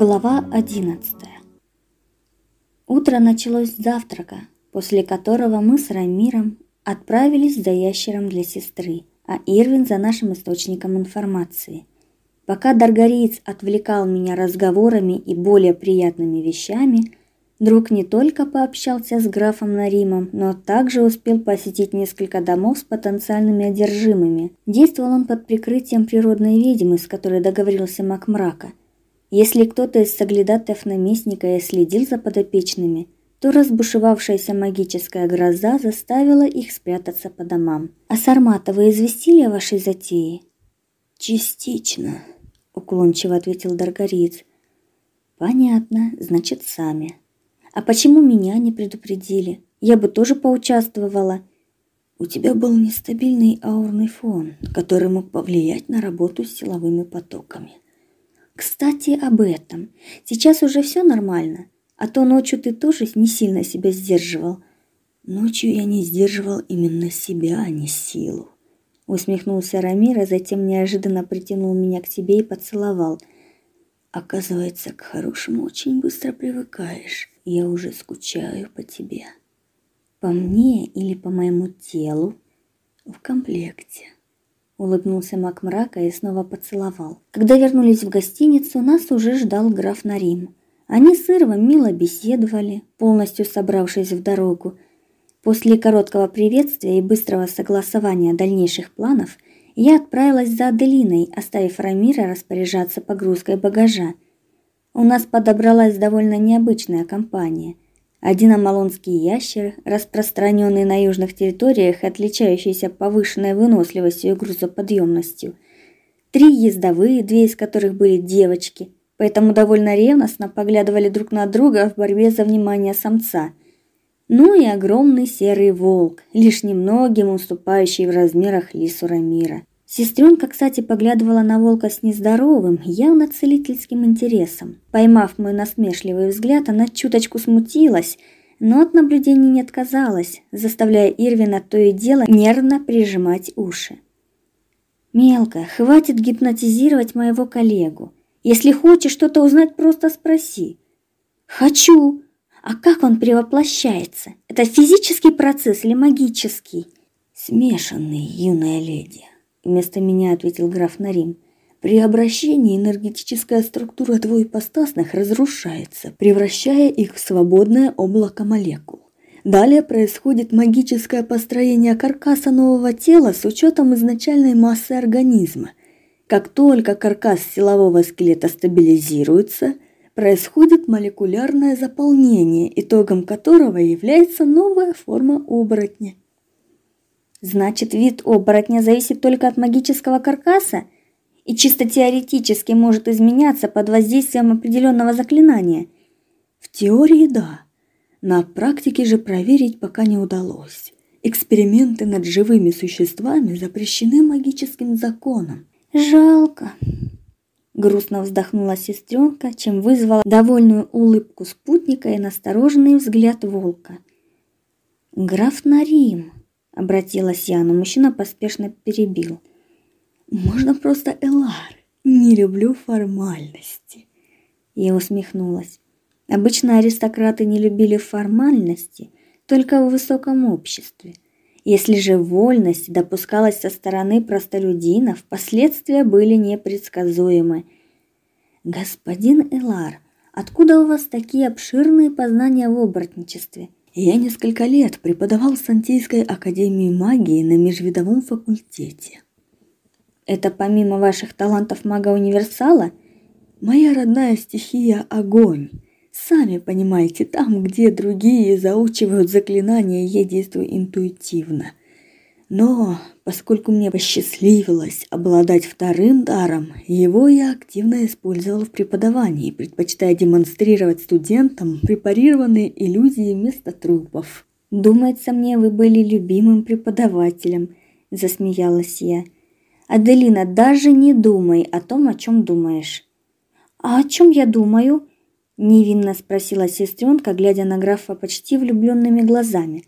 Глава 11. Утро началось с завтрака, после которого мы с Рамиром отправились за ящером для сестры, а Ирвин за нашим источником информации. Пока Даргариец отвлекал меня разговорами и более приятными вещами, друг не только пообщался с графом Наримом, но также успел посетить несколько домов с потенциальными одержимыми. Действовал он под прикрытием природной ведьмы, с которой договорился Макмрака – если кто-то из соглядатаев наместника и следил за подопечными, то разбушевавшаяся магическая гроза заставила их спрятаться по домам. А Сармата вы известили о вашей затее? Частично, уклончиво ответил Даргариец. Понятно, значит, сами. А почему меня не предупредили? Я бы тоже поучаствовала. У тебя был нестабильный аурный фон, который мог повлиять на работу с силовыми потоками. Кстати, об этом. Сейчас уже все нормально, а то ночью ты тоже не сильно себя сдерживал. Ночью я не сдерживал именно себя, а не силу. Усмехнулся Рамир, а затем неожиданно притянул меня к себе и поцеловал. Оказывается, к хорошему очень быстро привыкаешь. Я уже скучаю по тебе. По мне или по моему телу? В комплекте улыбнулся Мак мрака и снова поцеловал. Когда вернулись в гостиницу, нас уже ждал граф Нарим. Они с Ирвом мило беседовали, полностью собравшись в дорогу. После короткого приветствия и быстрого согласования дальнейших планов, я отправилась за Аделиной, оставив Рамира распоряжаться погрузкой багажа. У нас подобралась довольно необычная компания – один амалонский ящер, распространенный на южных территориях, отличающийся повышенной выносливостью и грузоподъемностью. Три ездовые, две из которых были девочки, поэтому довольно ревностно поглядывали друг на друга в борьбе за внимание самца. Ну и огромный серый волк, лишь немногим уступающий в размерах лису Рамира. Сестренка, кстати, поглядывала на волка с нездоровым, явно целительским интересом. Поймав мой насмешливый взгляд, она чуточку смутилась, но от наблюдений не отказалась, заставляя Ирвина то и дело нервно прижимать уши. Мелко, хватит гипнотизировать моего коллегу. Если хочешь что-то узнать, просто спроси. Хочу. А как он превоплощается? Это физический процесс или магический? Смешанный, юная леди вместо меня ответил граф Нарим. При обращении энергетическая структура двоепостасных разрушается, превращая их в свободное облако молекул. Далее происходит магическое построение каркаса нового тела с учетом изначальной массы организма. Как только каркас силового скелета стабилизируется, происходит молекулярное заполнение, итогом которого является новая форма оборотня. Значит, вид оборотня зависит только от магического каркаса и чисто теоретически может изменяться под воздействием определенного заклинания. В теории да. На практике же проверить пока не удалось. Эксперименты над живыми существами запрещены магическим законом. Жалко. Грустно вздохнула сестренка, чем вызвала довольную улыбку спутника и настороженный взгляд волка. Граф Нарим, обратилась я, но мужчина поспешно перебил. Можно просто Элар. Не люблю формальности. Я усмехнулась. Обычно аристократы не любили формальности только в высоком обществе. Если же вольность допускалась со стороны простолюдинов, последствия были непредсказуемы. Господин Элар, откуда у вас такие обширные познания в оборотничестве? Я несколько лет преподавал в Сантийской академии магии на межвидовом факультете. Это помимо ваших талантов мага-универсала? Моя родная стихия – огонь. Сами понимаете, там, где другие заучивают заклинания, я действую интуитивно. Но поскольку мне посчастливилось обладать вторым даром, его я активно использовал в преподавании, предпочитая демонстрировать студентам препарированные иллюзии вместо трупов. Думается мне, вы были любимым преподавателем, засмеялась я. Аделина, даже не думай о том, о чем думаешь. А о чем я думаю? невинно спросила сестренка, глядя на графа почти влюбленными глазами.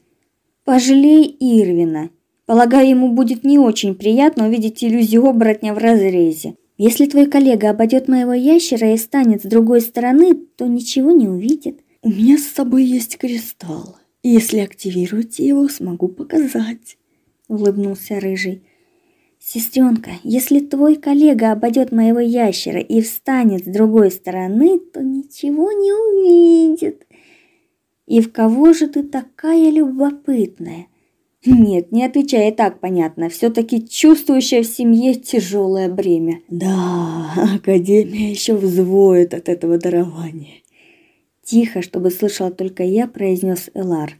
Пожалей Ирвина. Полагаю, ему будет не очень приятно увидеть иллюзию оборотня в разрезе. Если твой коллега обойдет моего ящера и станет с другой стороны, то ничего не увидит. У меня с собой есть кристалл. Если активируете его, смогу показать, улыбнулся рыжий. Сестренка, если твой коллега обойдет моего ящера и встанет с другой стороны, то ничего не увидит. И в кого же ты такая любопытная? Нет, не отвечай, и так понятно. все таки чувствующая в семье тяжелое бремя. Да, академия еще взвоет от этого дарования. Тихо, чтобы слышал только я, произнес Элар.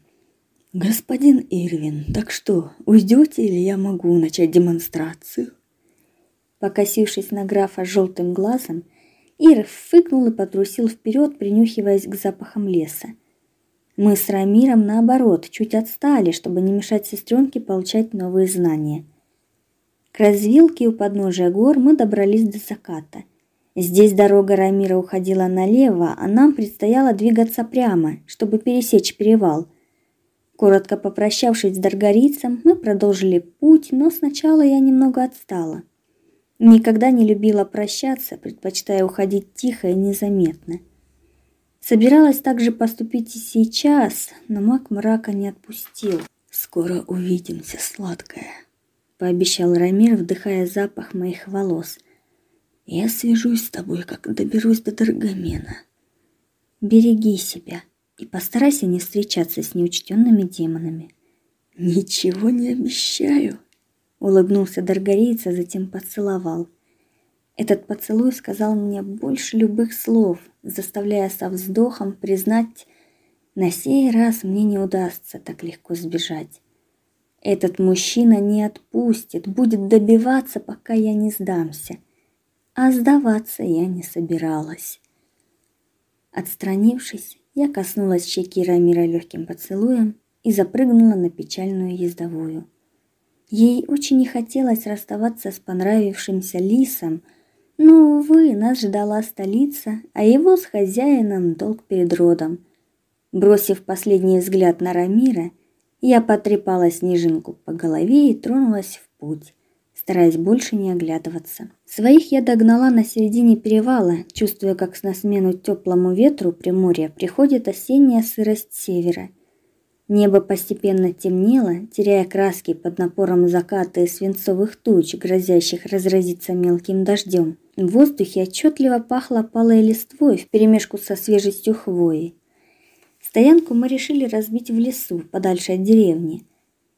Господин Ирвин, так что, уйдете или я могу начать демонстрацию? Покосившись на графа желтым глазом, Ир фыкнул и потрусил вперед, принюхиваясь к запахам леса. Мы с Рамиром наоборот, чуть отстали, чтобы не мешать сестренке получать новые знания. К развилке у подножия гор мы добрались до заката. Здесь дорога Рамира уходила налево, а нам предстояло двигаться прямо, чтобы пересечь перевал. Коротко попрощавшись с даргарицем, мы продолжили путь, но сначала я немного отстала. Никогда не любила прощаться, предпочитая уходить тихо и незаметно. Собиралась также поступить и сейчас, но маг мрака не отпустил. Скоро увидимся, сладкая, пообещал Рамир, вдыхая запах моих волос. Я свяжусь с тобой, как доберусь до Даргамена. Береги себя и постарайся не встречаться с неучтенными демонами. Ничего не обещаю, улыбнулся Даргарийца, затем поцеловал. Этот поцелуй сказал мне больше любых слов, заставляя со вздохом признать, на сей раз мне не удастся так легко сбежать. Этот мужчина не отпустит, будет добиваться, пока я не сдамся а сдаваться я не собиралась. Отстранившись, я коснулась щеки Рамира легким поцелуем и запрыгнула на печальную ездовую. Ей очень не хотелось расставаться с понравившимся лисом, но увы, нас ждала столица, а его с хозяином долг перед родом. Бросив последний взгляд на Рамира, я потрепала снежинку по голове и тронулась в путь стараясь больше не оглядываться. Своих я догнала на середине перевала, чувствуя, как на смену теплому ветру приморья приходит осенняя сырость севера. Небо постепенно темнело, теряя краски под напором заката и свинцовых туч, грозящих разразиться мелким дождем. В воздухе отчетливо пахло палой листвой вперемешку со свежестью хвои. Стоянку мы решили разбить в лесу, подальше от деревни.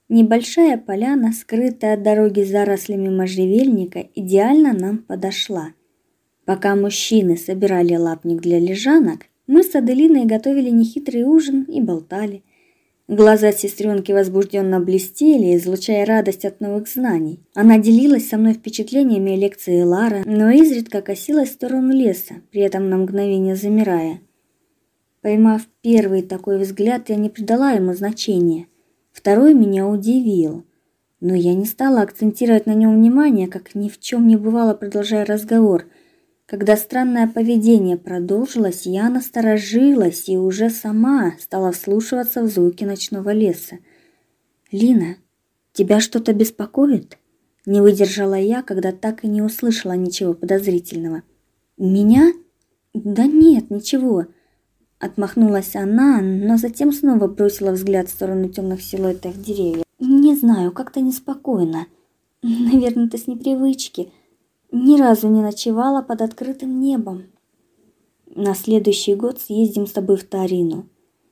Небольшая поляна, скрытая от дороги зарослями можжевельника, идеально нам подошла. Пока мужчины собирали лапник для лежанок, мы с Аделиной готовили нехитрый ужин и болтали. Глаза сестренки возбужденно блестели, излучая радость от новых знаний. Она делилась со мной впечатлениями лекции Лара, но изредка косилась в сторону леса, при этом на мгновение замирая. Поймав первый такой взгляд, я не придала ему значения. Второй меня удивил, но я не стала акцентировать на нем внимание, как ни в чем не бывало, продолжая разговор. Когда странное поведение продолжилось, я насторожилась и уже сама стала вслушиваться в звуки ночного леса. Лина, тебя что-то беспокоит? Не выдержала я, когда так и не услышала ничего подозрительного. Меня? Да нет, ничего. Отмахнулась она, но затем снова бросила взгляд в сторону темных силуэтов деревьев. Не знаю, как-то неспокойно. Наверное, это с непривычки. Ни разу не ночевала под открытым небом. На следующий год съездим с тобой в Тарину.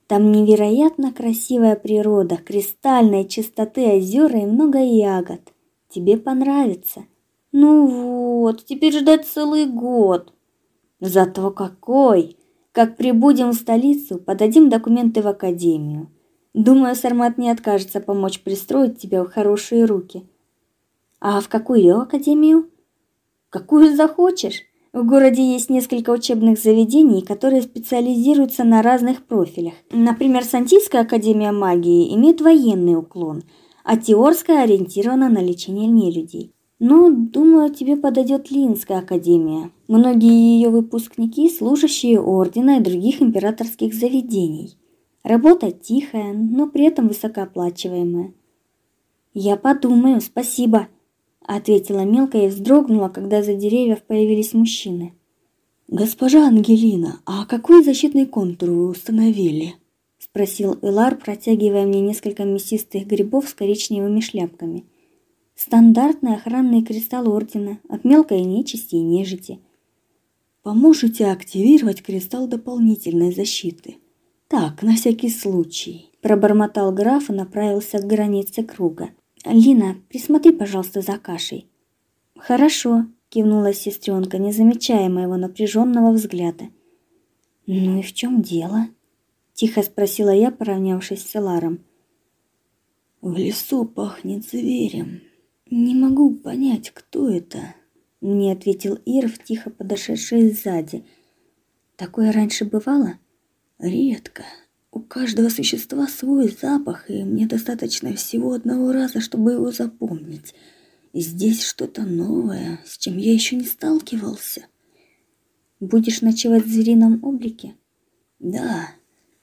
Там невероятно красивая природа, кристальной чистоты озера и много ягод. Тебе понравится. Ну вот, теперь ждать целый год. Зато какой! Как прибудем в столицу, подадим документы в академию. Думаю, Сармат не откажется помочь пристроить тебя в хорошие руки. А в какую академию? Какую захочешь. В городе есть несколько учебных заведений, которые специализируются на разных профилях. Например, Сантийская академия магии имеет военный уклон, а Теорская ориентирована на лечение нелюдей. Но, думаю, тебе подойдет Линская академия. Многие ее выпускники служащие ордена и других императорских заведений. Работа тихая, но при этом высокооплачиваемая. Я подумаю, спасибо. Ответила мелкая и вздрогнула, когда за деревьев появились мужчины. Госпожа Ангелина, а какой защитный контур вы установили? спросил Элар, протягивая мне несколько мясистых грибов с коричневыми шляпками. Стандартный охранный кристалл ордена от мелкой нечисти и нежити. Поможете активировать кристалл дополнительной защиты. Так, на всякий случай, пробормотал граф и направился к границе круга. Лина, присмотри, пожалуйста, за кашей. Хорошо, кивнула сестренка, не замечая моего напряженного взгляда. Ну и в чем дело? тихо спросила я, поравнявшись с Эларом. В лесу пахнет зверем. Не могу понять, кто это, мне ответил Ирв, тихо подошедший сзади. Такое раньше бывало? Редко. У каждого существа свой запах, и мне достаточно всего одного раза, чтобы его запомнить. Здесь что-то новое, с чем я еще не сталкивался. Будешь ночевать в зверином облике? Да,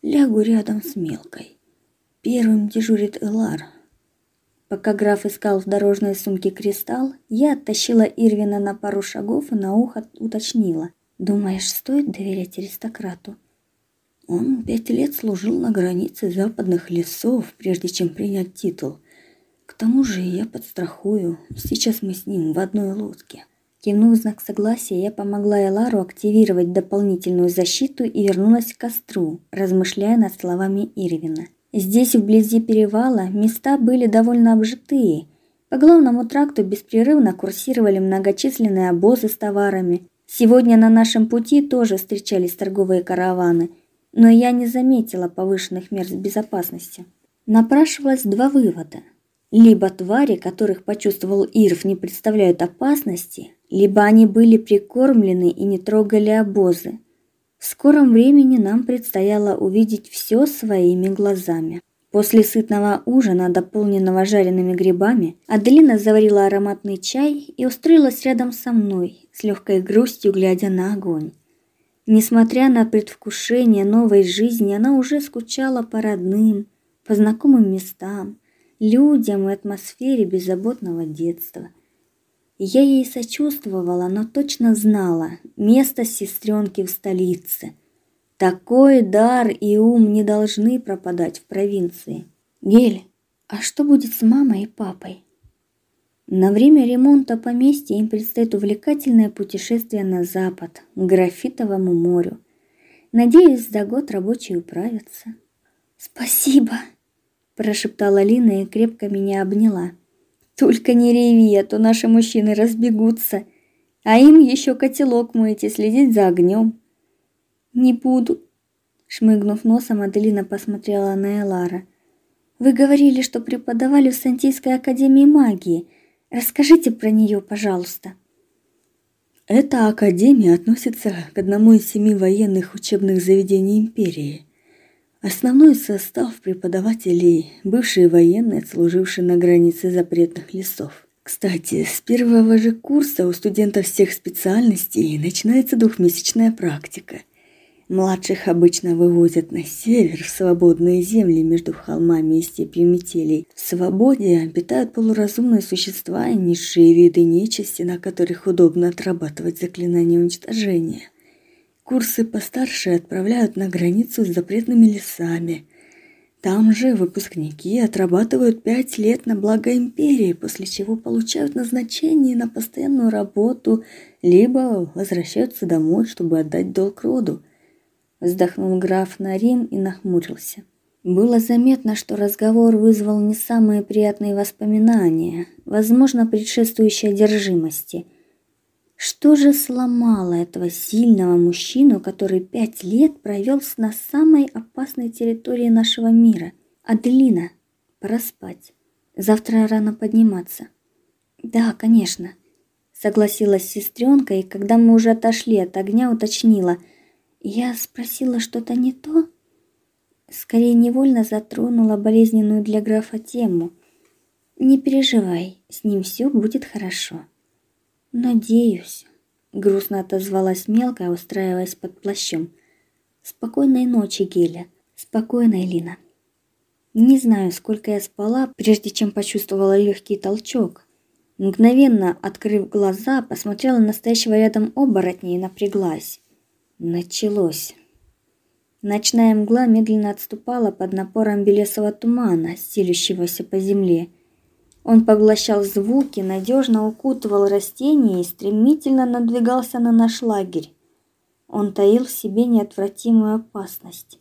лягу рядом с мелкой. Первым дежурит Элар. Пока граф искал в дорожной сумке кристалл, я оттащила Ирвина на пару шагов и на ухо уточнила: "Думаешь, стоит доверять аристократу?" Он пять лет служил на границе западных лесов, прежде чем принять титул. К тому же я подстрахую. Сейчас мы с ним в одной лодке. Кивнув знак согласия, я помогла Элару активировать дополнительную защиту и вернулась к костру, размышляя над словами Ирвина. Здесь, вблизи перевала, места были довольно обжитые. По главному тракту беспрерывно курсировали многочисленные обозы с товарами. Сегодня на нашем пути тоже встречались торговые караваны – но я не заметила повышенных мер безопасности. Напрашивалось два вывода. Либо твари, которых почувствовал Ирф, не представляют опасности, либо они были прикормлены и не трогали обозы. В скором времени нам предстояло увидеть все своими глазами. После сытного ужина, дополненного жареными грибами, Аделина заварила ароматный чай и устроилась рядом со мной, с легкой грустью глядя на огонь. Несмотря на предвкушение новой жизни, она уже скучала по родным, по знакомым местам, людям и атмосфере беззаботного детства. Я ей сочувствовала, но точно знала, место сестренки в столице. Такой дар и ум не должны пропадать в провинции. Гель, а что будет с мамой и папой? На время ремонта поместья им предстоит увлекательное путешествие на запад, к Графитовому морю. Надеюсь, за год рабочие управятся. Спасибо, прошептала Лина и крепко меня обняла. Только не реви, а то наши мужчины разбегутся, а им еще котелок мыть и следить за огнем. Не буду, шмыгнув носом, Аделина посмотрела на Элара. Вы говорили, что преподавали в Сантийской академии магии. Расскажите про нее, пожалуйста. Эта академия относится к одному из семи военных учебных заведений империи. Основной состав преподавателей бывшие военные, служившие на границе запретных лесов. Кстати, с первого же курса у студентов всех специальностей начинается двухмесячная практика. Младших обычно вывозят на север, в свободные земли между холмами и степью метелей. В свободе обитают полуразумные существа и низшие виды нечисти, на которых удобно отрабатывать заклинания уничтожения. Курсы постарше отправляют на границу с запретными лесами. Там же выпускники отрабатывают пять лет на благо империи, после чего получают назначение на постоянную работу, либо возвращаются домой, чтобы отдать долг роду вздохнул граф Нарим и нахмурился. Было заметно, что разговор вызвал не самые приятные воспоминания, возможно, предшествующие одержимости. Что же сломало этого сильного мужчину, который пять лет провел на самой опасной территории нашего мира? Аделина, пора спать. Завтра рано подниматься. Да, конечно, согласилась сестренка, и когда мы уже отошли от огня, уточнила – я спросила что-то не то, скорее невольно затронула болезненную для графа тему. Не переживай, с ним все будет хорошо. Надеюсь, грустно отозвалась мелкая, устраиваясь под плащом. Спокойной ночи, Геля. Спокойной, Лина. Не знаю, сколько я спала, прежде чем почувствовала легкий толчок. Мгновенно открыв глаза, посмотрела на стоящего рядом оборотня и напряглась. Началось. Ночная мгла медленно отступала под напором белесого тумана, стелющегося по земле. Он поглощал звуки, надежно укутывал растения и стремительно надвигался на наш лагерь. Он таил в себе неотвратимую опасность.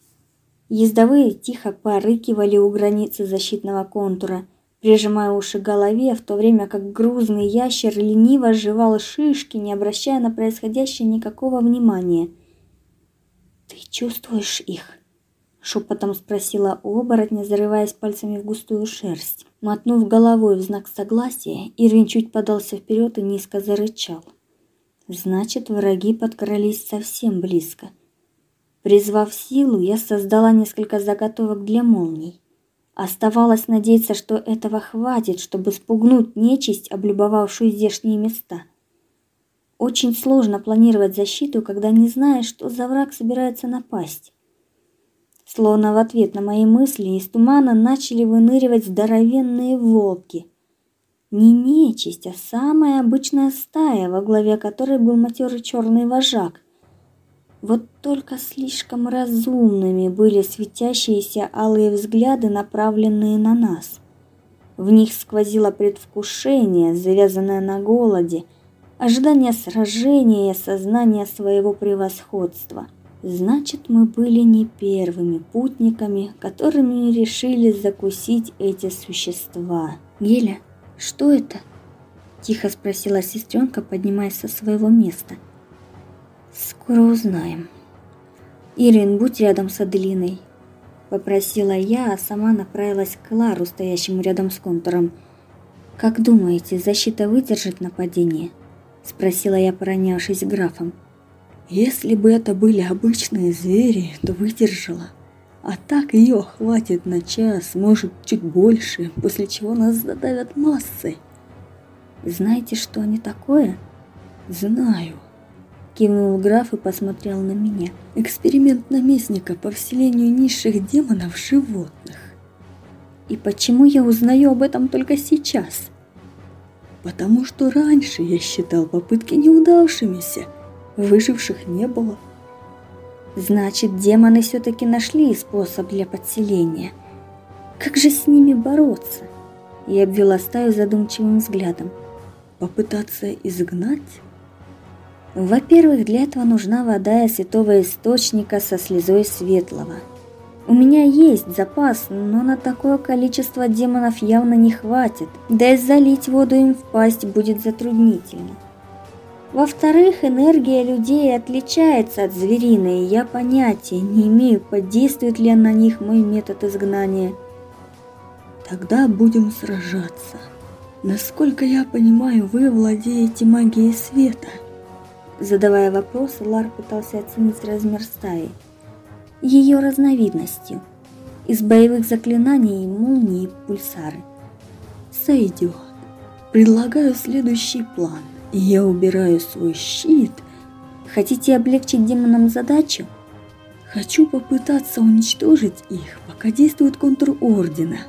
Ездовые тихо порыкивали у границы защитного контура, прижимая уши к голове, в то время как грузный ящер лениво жевал шишки, не обращая на происходящее никакого внимания – «Ты чувствуешь их?» — шепотом спросила у оборотня, зарываясь пальцами в густую шерсть. Мотнув головой в знак согласия, Ирвин чуть подался вперед и низко зарычал. Значит, враги подкрались совсем близко. Призвав силу, я создала несколько заготовок для молний. Оставалось надеяться, что этого хватит, чтобы спугнуть нечисть, облюбовавшую здешние места. Очень сложно планировать защиту, когда не знаешь, что за враг собирается напасть. Словно в ответ на мои мысли из тумана начали выныривать здоровенные волки. Не нечисть, а самая обычная стая, во главе которой был матерый черный вожак. Вот только слишком разумными были светящиеся алые взгляды, направленные на нас. В них сквозило предвкушение, завязанное на голоде – ожидание сражения и осознание своего превосходства. Значит, мы были не первыми путниками, которыми решили закусить эти существа. Геля, что это? Тихо спросила сестренка, поднимаясь со своего места. Скоро узнаем. Ирин, будь рядом с Аделиной, попросила я, а сама направилась к Лару, стоящему рядом с контуром. Как думаете, защита выдержит нападение? Спросила я, поронявшись графом. Если бы это были обычные звери, то выдержала. А так ее хватит на час, может, чуть больше, после чего нас задавят массой. Знаете, что они такое? Знаю. Кивнул граф и посмотрел на меня. Эксперимент наместника по вселению низших демонов в животных. И почему я узнаю об этом только сейчас? Потому что раньше я считал попытки неудавшимися, выживших не было. Значит, демоны все-таки нашли способ для подселения. Как же с ними бороться? Я обвела стаю задумчивым взглядом. Попытаться изгнать? Во-первых, для этого нужна вода из святого источника со слезой светлого – у меня есть запас, но на такое количество демонов явно не хватит, да и залить воду им в пасть будет затруднительно. Во-вторых, энергия людей отличается от звериной, и я понятия не имею, подействует ли на них мой метод изгнания. Тогда будем сражаться. Насколько я понимаю, вы владеете магией света. Задавая вопросы, Лар пытался оценить размер стаи ее разновидностью. Из боевых заклинаний молнии и пульсары. Сойдет. Предлагаю следующий план. Я убираю свой щит. Хотите облегчить демонам задачу? Хочу попытаться уничтожить их, пока действует контур Ордена.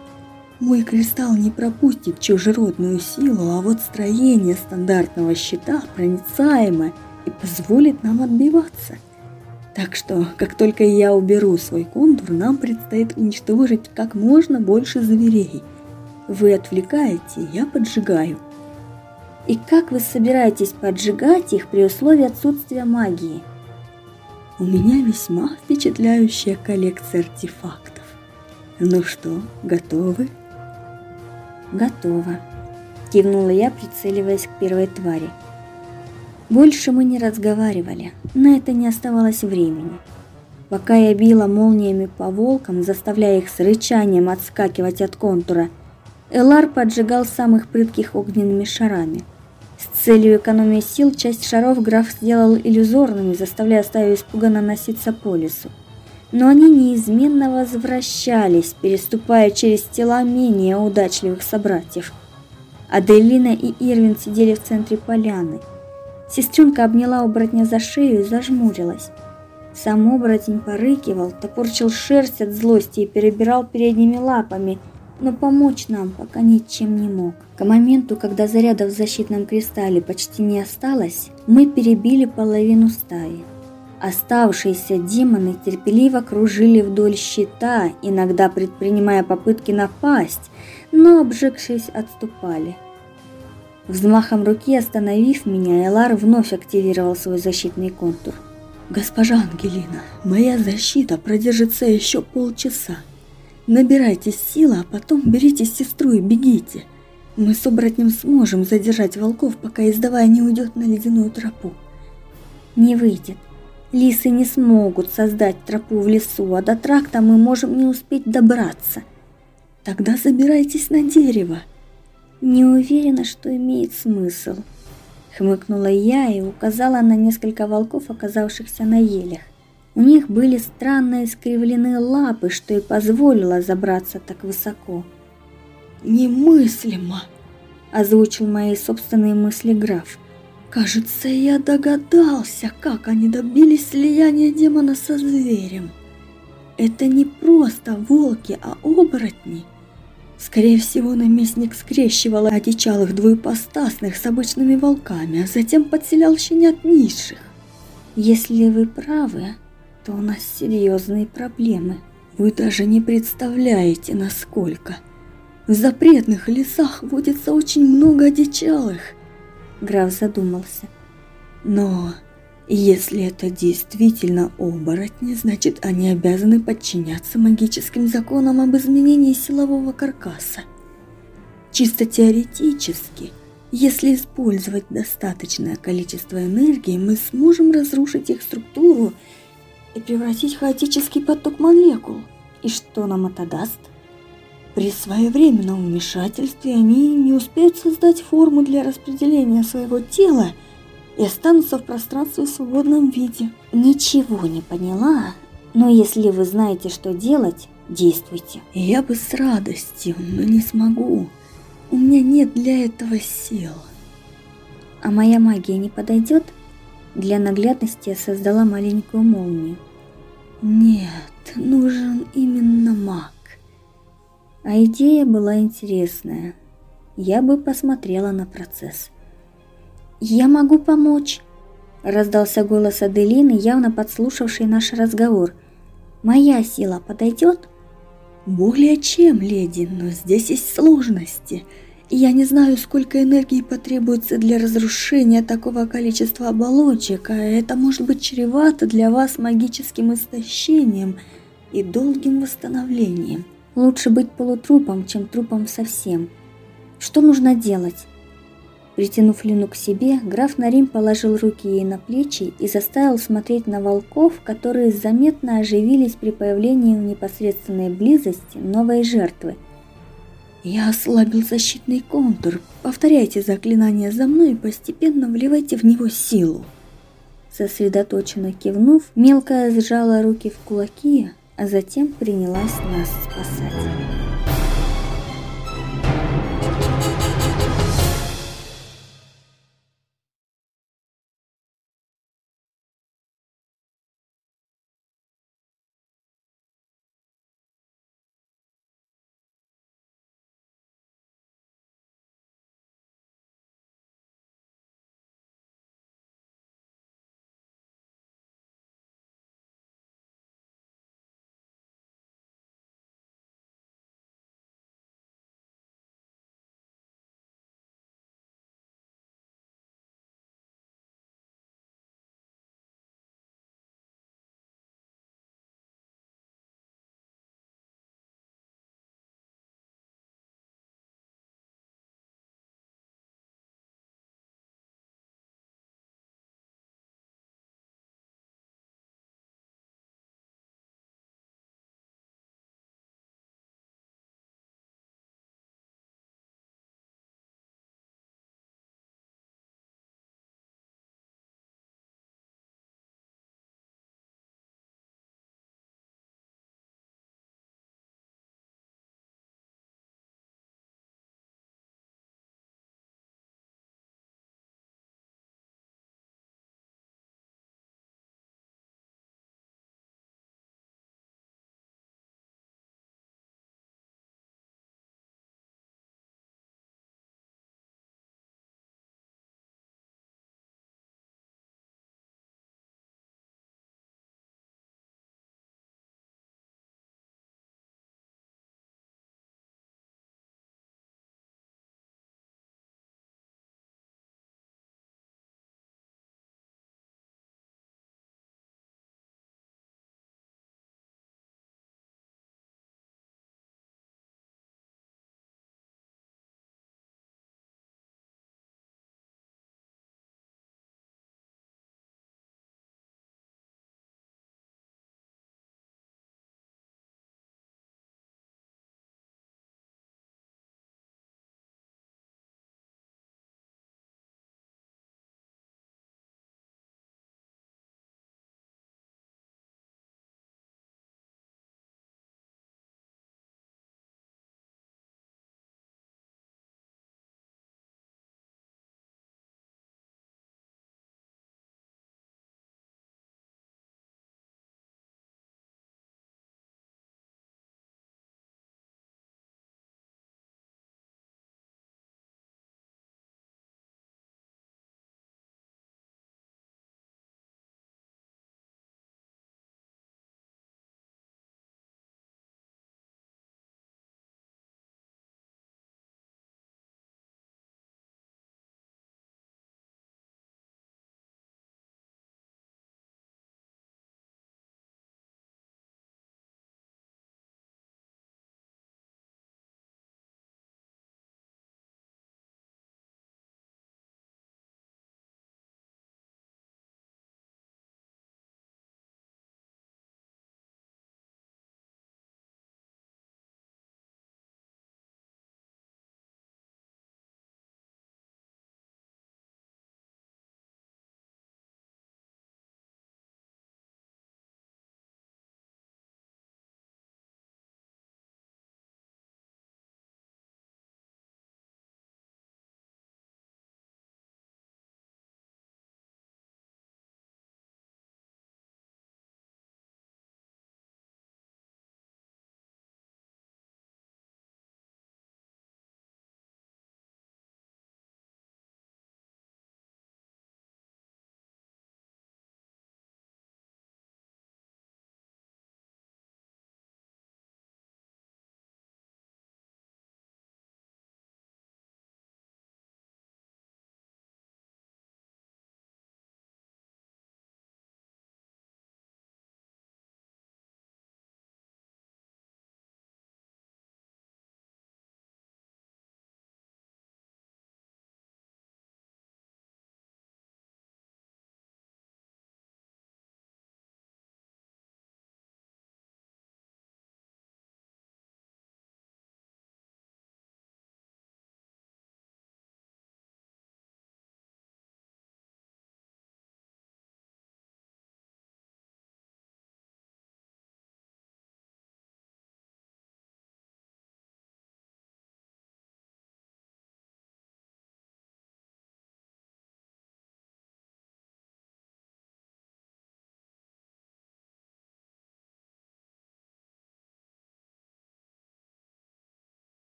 Мой кристалл не пропустит чужеродную силу, а вот строение стандартного щита проницаемо и позволит нам отбиваться. Так что, как только я уберу свой контур, нам предстоит уничтожить как можно больше зверей. Вы отвлекаете, я поджигаю. И как вы собираетесь поджигать их при условии отсутствия магии? У меня весьма впечатляющая коллекция артефактов. Ну что, готовы? Готово. Кивнула я, прицеливаясь к первой твари. Больше мы не разговаривали, на это не оставалось времени. Пока я била молниями по волкам, заставляя их с рычанием отскакивать от контура, Элар поджигал самых прытких огненными шарами. С целью экономии сил часть шаров граф сделал иллюзорными, заставляя стаю испуганно носиться по лесу. Но они неизменно возвращались, переступая через тела менее удачливых собратьев. Аделина и Ирвин сидели в центре поляны – Сестренка обняла оборотня за шею и зажмурилась. Сам оборотень порыкивал, топорчил шерсть от злости и перебирал передними лапами, но помочь нам пока ничем не мог. К моменту, когда зарядов в защитном кристалле почти не осталось, мы перебили половину стаи. Оставшиеся демоны терпеливо кружили вдоль щита, иногда предпринимая попытки напасть, но, обжегшись, отступали. Взмахом руки остановив меня, Элар вновь активировал свой защитный контур. «Госпожа Ангелина, моя защита продержится еще полчаса. Набирайте силы, а потом берите сестру и бегите. Мы с оборотнем сможем задержать волков, пока издавая не уйдет на ледяную тропу». «Не выйдет. Лисы не смогут создать тропу в лесу, а до тракта мы можем не успеть добраться. Тогда забирайтесь на дерево. Не уверена, что имеет смысл. Хмыкнула я и указала на несколько волков, оказавшихся на елях. У них были странно искривленные лапы, что и позволило забраться так высоко. «Немыслимо!» – озвучил мои собственные мысли граф. Кажется, я догадался, как они добились слияния демона со зверем. Это не просто волки, а оборотни. Скорее всего, наместник скрещивал одичалых двуепостасных с обычными волками, а затем подселял щенят низших. Если вы правы, то у нас серьезные проблемы. Вы даже не представляете, насколько. В запретных лесах водится очень много одичалых, Граф задумался. Но если это действительно оборотни, значит они обязаны подчиняться магическим законам об изменении силового каркаса. Чисто теоретически, если использовать достаточное количество энергии, мы сможем разрушить их структуру и превратить хаотический поток молекул. И что нам это даст? При своевременном вмешательстве они не успеют создать форму для распределения своего тела и останутся в пространстве в свободном виде. Ничего не поняла, но если вы знаете, что делать, действуйте. Я бы с радостью, но не смогу. У меня нет для этого сил. А моя магия не подойдет? Для наглядности я создала маленькую молнию. Нет, нужен именно маг. А идея была интересная. Я бы посмотрела на процесс. «Я могу помочь!» Раздался голос Аделины, явно подслушавший наш разговор. «Моя сила подойдет?» «Более чем, леди, но здесь есть сложности. Я не знаю, сколько энергии потребуется для разрушения такого количества оболочек, а это может быть чревато для вас магическим истощением и долгим восстановлением». Лучше быть полутрупом, чем трупом совсем. Что нужно делать? Притянув Лину к себе, граф Нарим положил руки ей на плечи и заставил смотреть на волков, которые заметно оживились при появлении в непосредственной близости новой жертвы. «Я ослабил защитный контур. Повторяйте заклинание за мной и постепенно вливайте в него силу». Сосредоточенно кивнув, мелкая сжала руки в кулаки, а затем принялась нас спасать.